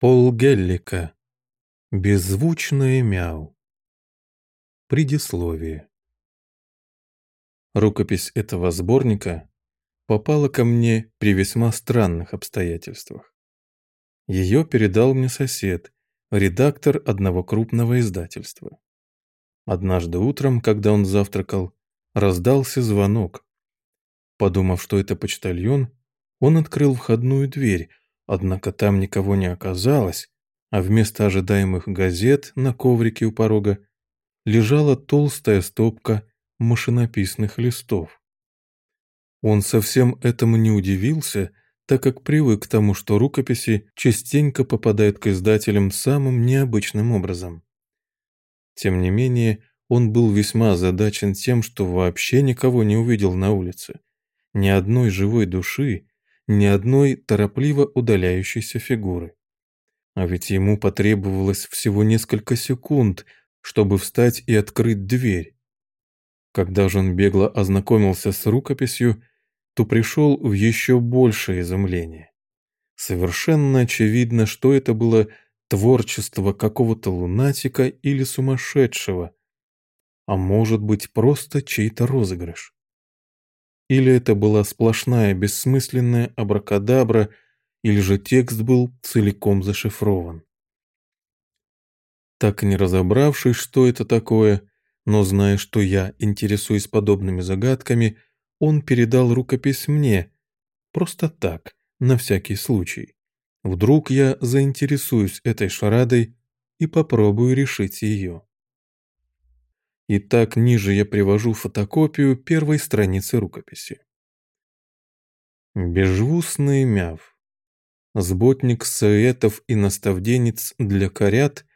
Пол Геллика. Беззвучное мяу. Предисловие. Рукопись этого сборника попала ко мне при весьма странных обстоятельствах. Ее передал мне сосед, редактор одного крупного издательства. Однажды утром, когда он завтракал, раздался звонок. Подумав, что это почтальон, он открыл входную дверь, Однако там никого не оказалось, а вместо ожидаемых газет на коврике у порога лежала толстая стопка машинописных листов. Он совсем этому не удивился, так как привык к тому, что рукописи частенько попадают к издателям самым необычным образом. Тем не менее, он был весьма озадачен тем, что вообще никого не увидел на улице. Ни одной живой души, ни одной торопливо удаляющейся фигуры. А ведь ему потребовалось всего несколько секунд, чтобы встать и открыть дверь. Когда же он бегло ознакомился с рукописью, то пришел в еще большее изумление. Совершенно очевидно, что это было творчество какого-то лунатика или сумасшедшего, а может быть просто чей-то розыгрыш. Или это была сплошная бессмысленная абракадабра, или же текст был целиком зашифрован. Так не разобравшись, что это такое, но зная, что я интересуюсь подобными загадками, он передал рукопись мне, просто так, на всякий случай. Вдруг я заинтересуюсь этой шарадой и попробую решить ее. Итак, ниже я привожу фотокопию первой страницы рукописи. Безжвустный мяв. Сботник советов и наставденец для корят,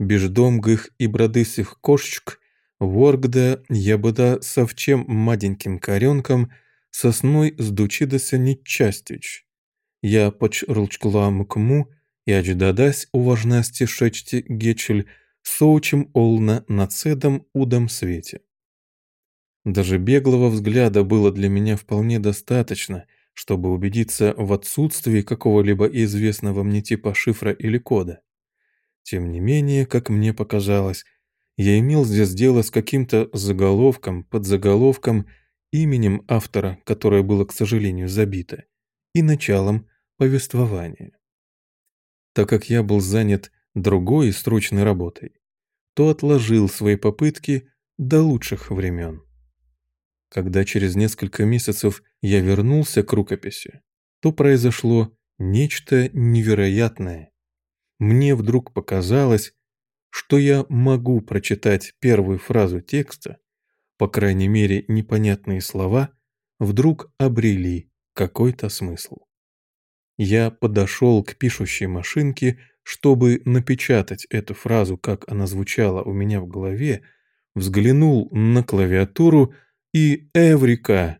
беждомгых и бродысых кошечк, воргда ябода совчем маденьким коренком, сосной сдучидася нечастич. Я почрлчкла мкму, и ачдадась уважности шечти гечель, соучим олна на цедом удом свете. Даже беглого взгляда было для меня вполне достаточно, чтобы убедиться в отсутствии какого-либо известного мне типа шифра или кода. Тем не менее, как мне показалось, я имел здесь дело с каким-то заголовком, подзаголовком, именем автора, которое было, к сожалению, забито, и началом повествования. Так как я был занят другой срочной работой, то отложил свои попытки до лучших времен. Когда через несколько месяцев я вернулся к рукописи, то произошло нечто невероятное. Мне вдруг показалось, что я могу прочитать первую фразу текста, по крайней мере непонятные слова, вдруг обрели какой-то смысл. Я подошел к пишущей машинке, чтобы напечатать эту фразу, как она звучала у меня в голове, взглянул на клавиатуру и Эврика!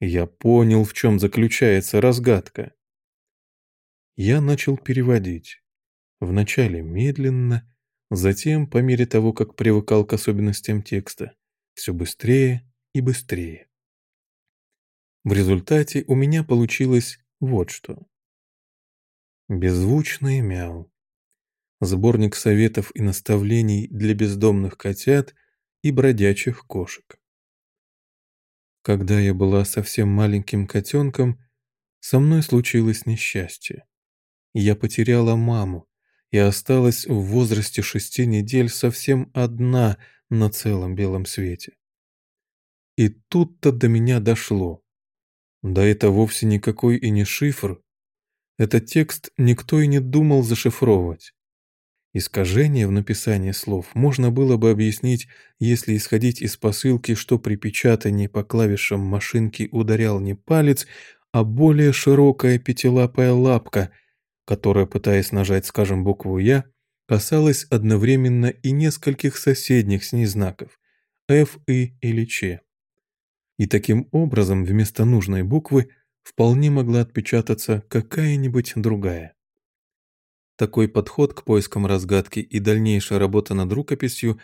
Я понял, в чем заключается разгадка. Я начал переводить. Вначале медленно, затем, по мере того, как привыкал к особенностям текста, все быстрее и быстрее. В результате у меня получилось вот что. Беззвучный мяу. Сборник советов и наставлений для бездомных котят и бродячих кошек. Когда я была совсем маленьким котенком, со мной случилось несчастье. Я потеряла маму и осталась в возрасте шести недель совсем одна на целом белом свете. И тут-то до меня дошло. Да это вовсе никакой и не шифр, этот текст никто и не думал зашифровывать. Искажение в написании слов можно было бы объяснить, если исходить из посылки, что при печатании по клавишам машинки ударял не палец, а более широкая пятилапая лапка, которая, пытаясь нажать, скажем, букву «Я», касалась одновременно и нескольких соседних с ней знаков «Ф», «И» или «Ч». И таким образом вместо нужной буквы – вполне могла отпечататься какая-нибудь другая. Такой подход к поискам разгадки и дальнейшая работа над рукописью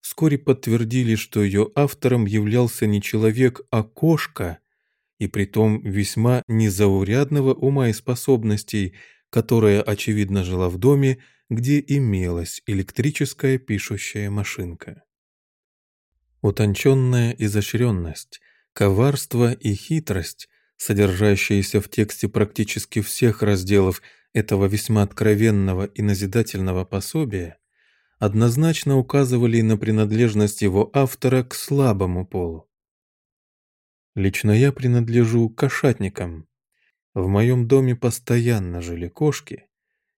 вскоре подтвердили, что ее автором являлся не человек, а кошка, и притом весьма незаурядного ума и способностей, которая, очевидно, жила в доме, где имелась электрическая пишущая машинка. Утонченная изощренность, коварство и хитрость, содержащиеся в тексте практически всех разделов этого весьма откровенного и назидательного пособия, однозначно указывали на принадлежность его автора к слабому полу. Лично я принадлежу кошатникам. В моем доме постоянно жили кошки,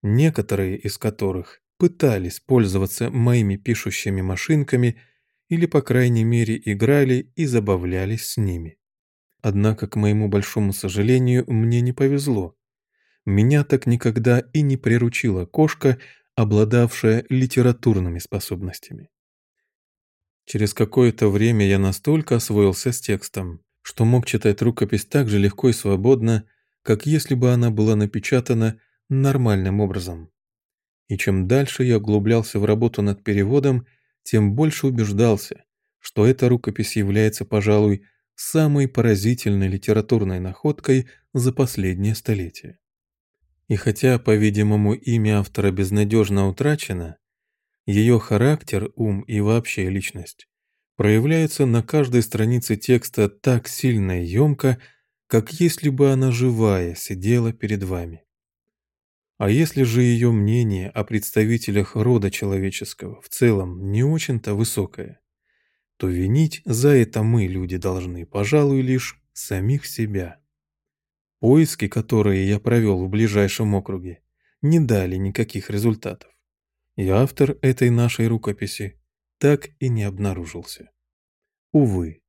некоторые из которых пытались пользоваться моими пишущими машинками или, по крайней мере, играли и забавлялись с ними. Однако, к моему большому сожалению, мне не повезло. Меня так никогда и не приручила кошка, обладавшая литературными способностями. Через какое-то время я настолько освоился с текстом, что мог читать рукопись так же легко и свободно, как если бы она была напечатана нормальным образом. И чем дальше я углублялся в работу над переводом, тем больше убеждался, что эта рукопись является, пожалуй, самой поразительной литературной находкой за последнее столетие. И хотя, по-видимому, имя автора безнадежно утрачено, ее характер, ум и вообще личность проявляются на каждой странице текста так сильно и емко, как если бы она живая сидела перед вами. А если же ее мнение о представителях рода человеческого в целом не очень-то высокое, то винить за это мы, люди, должны, пожалуй, лишь самих себя. Поиски, которые я провел в ближайшем округе, не дали никаких результатов. И автор этой нашей рукописи так и не обнаружился. Увы,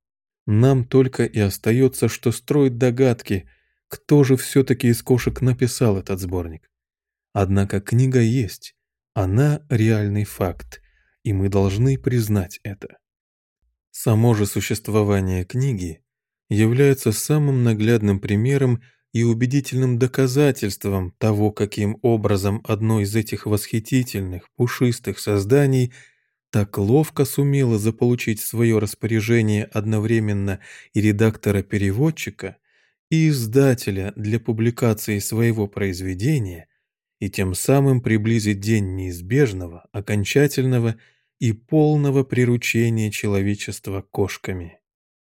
нам только и остается, что строить догадки, кто же все-таки из кошек написал этот сборник. Однако книга есть, она реальный факт, и мы должны признать это. Само же существование книги является самым наглядным примером и убедительным доказательством того, каким образом одно из этих восхитительных, пушистых созданий так ловко сумело заполучить в свое распоряжение одновременно и редактора-переводчика, и издателя для публикации своего произведения, и тем самым приблизить день неизбежного, окончательного и полного приручения человечества кошками.